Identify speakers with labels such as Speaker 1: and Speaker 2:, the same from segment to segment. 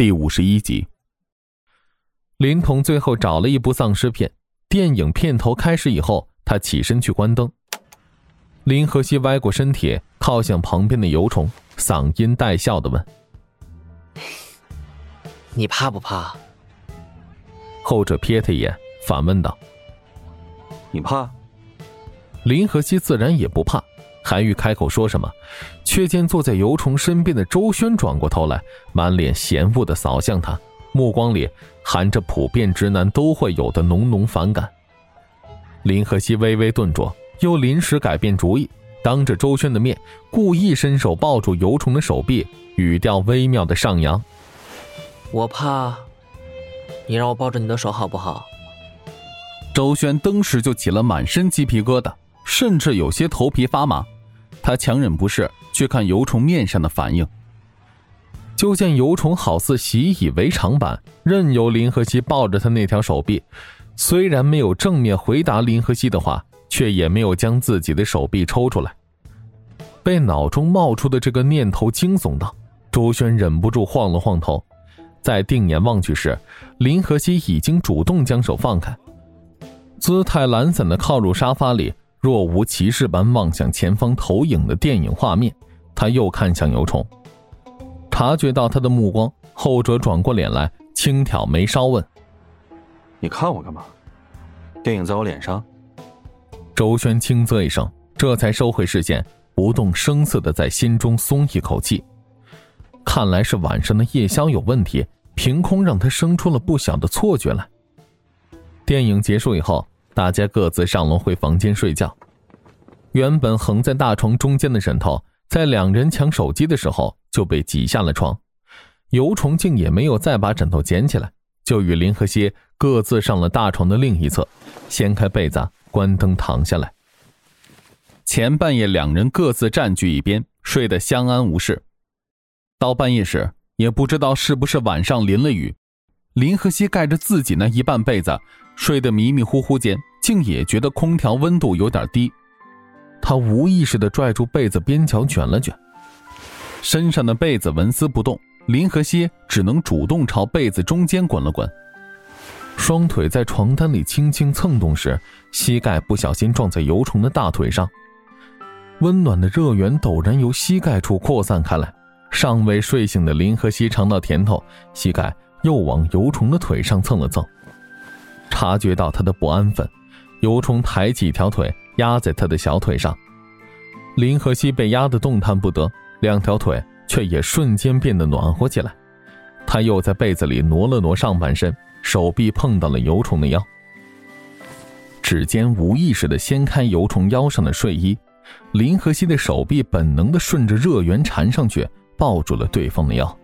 Speaker 1: 第五十一集。林童最后找了一部丧尸片，电影片头开始以后，他起身去关灯。林和熙歪过身体，靠向旁边的油虫，嗓音带笑的问：“
Speaker 2: 你怕不怕？”
Speaker 1: 后者瞥他一眼，反问道：“
Speaker 3: 你怕？”
Speaker 1: 林和熙自然也不怕，还欲开口说什么，却见坐在尤虫身边的周轩转过头来，满脸嫌恶的扫向他，目光里含着普遍直男都会有的浓浓反感。林和熙微微顿住。又临时改变主意，当着周轩的面，故意伸手抱住尤虫的手臂，语调微妙的上扬：“
Speaker 2: 我怕，你让我抱着你的手好不好？”
Speaker 1: 周轩登时就起了满身鸡皮疙瘩，甚至有些头皮发麻。他强忍不适去看油虫面上的反应，就见油虫好似习以为常般，任由林和熙抱着他那条手臂，虽然没有正面回答林和熙的话。却也没有将自己的手臂抽出来，被脑中冒出的这个念头惊悚到，周轩忍不住晃了晃头，在定眼望去时，林和熙已经主动将手放开，姿态懒散的靠入沙发里，若无其事般望向前方投影的电影画面。他又看向尤虫，察觉到他的目光，后者转过脸来，轻挑眉梢问：“
Speaker 3: 你看我干嘛？电影在我脸上。”
Speaker 1: 周轩轻啧一声，这才收回视线，不动声色的在心中松一口气。看来是晚上的夜宵有问题，凭空让他生出了不小的错觉来。电影结束以后，大家各自上楼回房间睡觉。原本横在大床中间的枕头，在两人抢手机的时候就被挤下了床。尤崇竟也没有再把枕头捡起来，就与林和蝎各自上了大床的另一侧，掀开被子。关灯，躺下来。前半夜，两人各自占据一边，睡得相安无事。到半夜时，也不知道是不是晚上淋了雨，林和熙盖着自己那一半被子，睡得迷迷糊糊间，竟也觉得空调温度有点低。他无意识的拽住被子边角卷了卷，身上的被子纹丝不动。林和熙只能主动朝被子中间滚了滚。双腿在床单里轻轻蹭动时，膝盖不小心撞在油虫的大腿上，温暖的热源陡然由膝盖处扩散开来。尚未睡醒的林和熙尝到甜头，膝盖又往油虫的腿上蹭了蹭。察觉到他的不安分，油虫抬起一条腿压在他的小腿上，林和熙被压得动弹不得，两条腿却也瞬间变得暖和起来。他又在被子里挪了挪上半身。手臂碰到了油虫的腰，指尖无意识的掀开油虫腰上的睡衣，林和熙的手臂本能的顺着热源缠上去，抱住了对方的腰，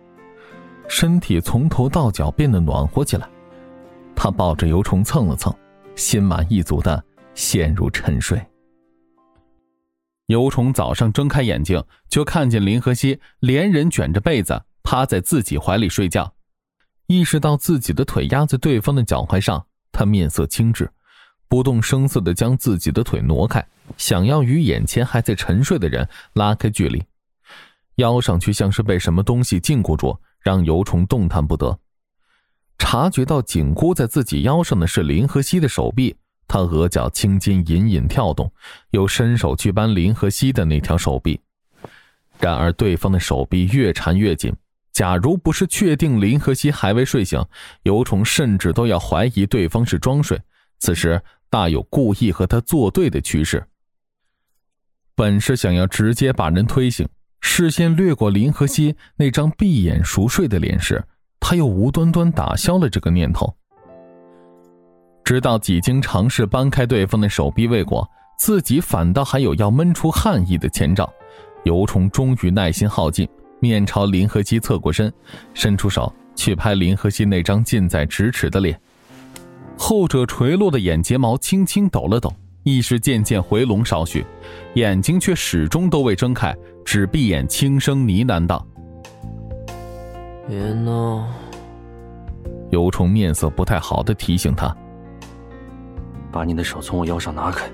Speaker 1: 身体从头到脚变得暖和起来。他抱着油虫蹭了蹭，心满意足的陷入沉睡。油虫早上睁开眼睛，就看见林和熙连人卷着被子趴在自己怀里睡觉。意识到自己的腿压在对方的脚踝上，他面色轻滞，不动声色的将自己的腿挪开，想要与眼前还在沉睡的人拉开距离。腰上却像是被什么东西禁锢住，让油虫动弹不得。察觉到紧箍在自己腰上的是林和熙的手臂，他额角青筋隐隐跳动，又伸手去扳林和熙的那条手臂，然而对方的手臂越缠越紧。假如不是确定林和熙还未睡醒，尤虫甚至都要怀疑对方是装睡。此时大有故意和他作对的趋势。本是想要直接把人推醒，视线掠过林和熙那张闭眼熟睡的脸时，他又无端端打消了这个念头。直到几经尝试搬开对方的手臂未果，自己反倒还有要闷出汗意的前兆，尤虫终于耐心耗尽。面朝林和熙侧过身，伸出手去拍林和熙那张近在咫尺的脸。后者垂落的眼睫毛轻轻抖了抖，意识渐渐回笼少许，眼睛却始终都未睁开，只闭眼轻声呢喃道：“
Speaker 2: 别闹。”
Speaker 1: 尤虫面色不太好的提醒他：“
Speaker 3: 把你的手从我腰上拿开。”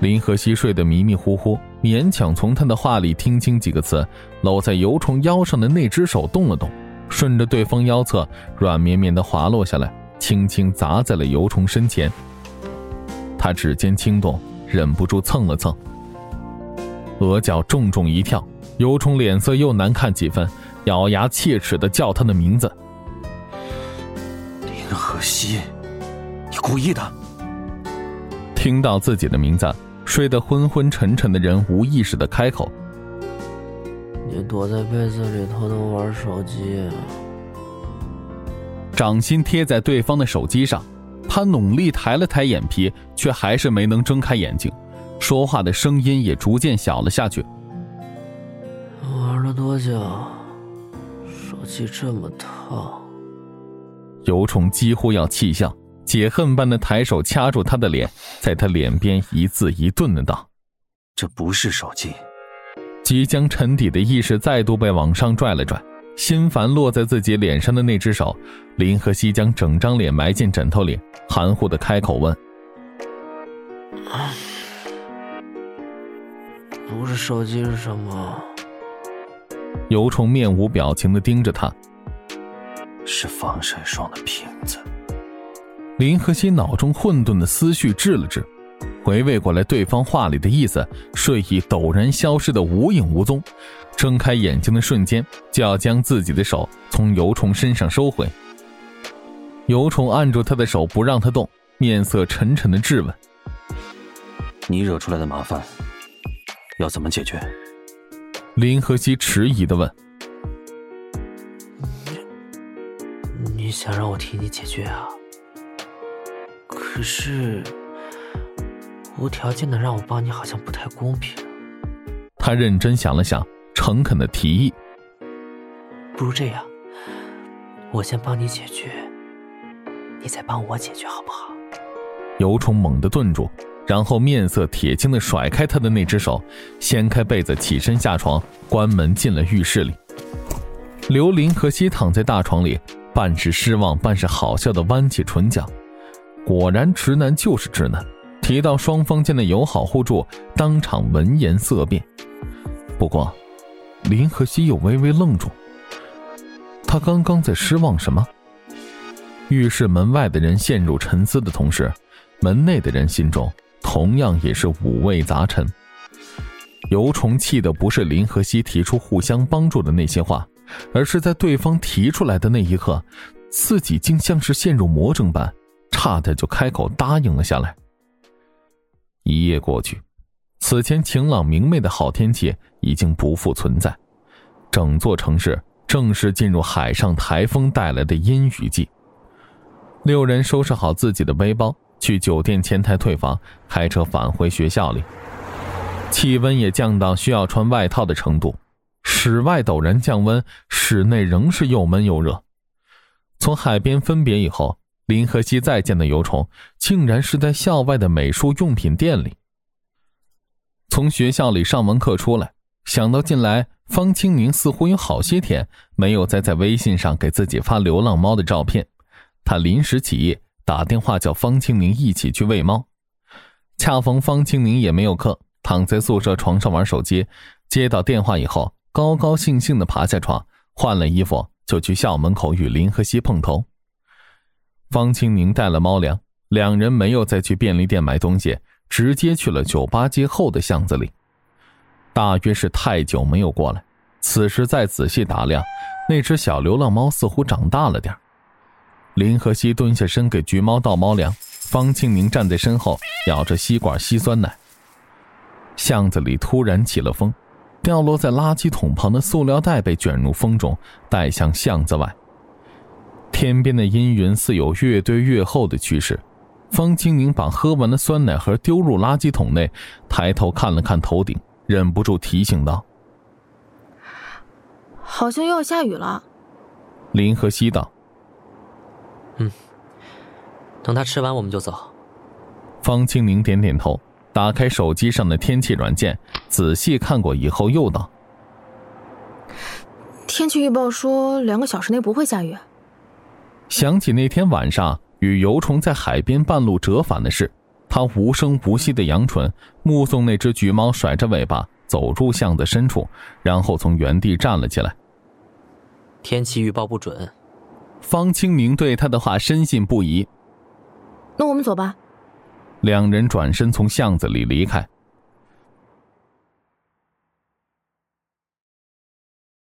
Speaker 1: 林和熙睡得迷迷糊糊，勉强从他的话里听清几个词。搂在油虫腰上的那只手动了动，顺着对方腰侧软绵绵的滑落下来，轻轻砸在了尤虫身前。他指尖轻动，忍不住蹭了蹭，额角重重一跳，尤虫脸色又难看几分，咬牙切齿的叫他的名字：“
Speaker 3: 林和熙，你故意的！”
Speaker 1: 听到自己的名字，睡得昏昏沉沉的人无意识的开口。
Speaker 2: 你躲在被子里偷偷玩手机，
Speaker 1: 掌心贴在对方的手机上，他努力抬了抬眼皮，却还是没能睁开眼睛，说话的声音也逐渐小了下去。
Speaker 2: 玩了多久？手机这么烫。
Speaker 1: 尤虫几乎要气笑，解恨般的抬手掐住他的脸，在他脸边一字一顿的道：“
Speaker 3: 这不是手机。”
Speaker 1: 即将沉底的意识再度被往上拽了拽，心烦落在自己脸上的那只手，林和熙将整张脸埋进枕头里，含糊的开口问：“
Speaker 2: 不是手机是什么？”
Speaker 1: 尤虫面无表情的盯着他：“
Speaker 3: 是防晒霜的瓶子。”
Speaker 1: 林和熙脑中混沌的思绪滞了滞。回味过来，对方话里的意思，睡意陡然消失的无影无踪。睁开眼睛的瞬间，就要将自己的手从尤虫身上收回。尤虫按住他的手，不让他动，面色沉沉的质问：“
Speaker 3: 你惹出来的麻烦，要怎么解决？”
Speaker 1: 林和熙迟疑的问：“
Speaker 2: 你想让我替你解决啊？可是……”无条件的让我帮你，好像不太公平。
Speaker 1: 他认真想了想，诚恳的提议：“
Speaker 2: 不如这样，我先帮你解决，你再帮我解决，好不好？”
Speaker 1: 尤虫猛地顿住，然后面色铁青的甩开他的那只手，掀开被子，起身下床，关门进了浴室里。刘林和西躺在大床里，半是失望，半是好笑的弯起唇角。果然，直男就是直男。提到双方间的友好互助，当场闻言色变。不过，林和西又微微愣住。他刚刚在失望什么？浴室门外的人陷入沉思的同时，门内的人心中同样也是五味杂陈。尤虫气的不是林和熙提出互相帮助的那些话，而是在对方提出来的那一刻，自己竟像是陷入魔怔般，差点就开口答应了下来。一夜过去，此前晴朗明媚的好天气已经不复存在，整座城市正式进入海上台风带来的阴雨季。六人收拾好自己的背包，去酒店前台退房，开车返回学校里。气温也降到需要穿外套的程度，室外陡然降温，室内仍是又闷又热。从海边分别以后。林和熙再见的尤虫，竟然是在校外的美术用品店里。从学校里上完课出来，想到近来方清明似乎有好些天没有再在微信上给自己发流浪猫的照片，他临时起意打电话叫方清明一起去喂猫。恰逢方清明也没有课，躺在宿舍床上玩手机，接到电话以后，高高兴兴的爬下床，换了衣服就去校门口与林和熙碰头。方清明带了猫粮，两人没有再去便利店买东西，直接去了酒吧街后的巷子里。大约是太久没有过来，此时再仔细打量，那只小流浪猫似乎长大了点林和熙蹲下身给橘猫倒猫粮，方清明站在身后咬着吸管吸酸奶。巷子里突然起了风，掉落在垃圾桶旁的塑料袋被卷入风中，带向巷子外。天边的阴云似有越堆越厚的趋势，方清明把喝完的酸奶盒丢入垃圾桶内，抬头看了看头顶，忍不住提醒道：“
Speaker 4: 好像又要下雨了。”
Speaker 1: 林和熙道：“
Speaker 2: 嗯，等他吃完我们就走。”
Speaker 1: 方清明点点头，打开手机上的天气软件，仔细看过以后又道：“
Speaker 4: 天气预报说两个小时内不会下雨。”
Speaker 1: 想起那天晚上与游虫在海边半路折返的事，他无声无息的扬唇，目送那只橘猫甩着尾巴走入巷子深处，然后从原地站了起来。
Speaker 2: 天。天气预报不准。
Speaker 1: 方清明对他的话深信不疑。
Speaker 4: 那我们走吧。
Speaker 1: 两人转身从巷子里离开。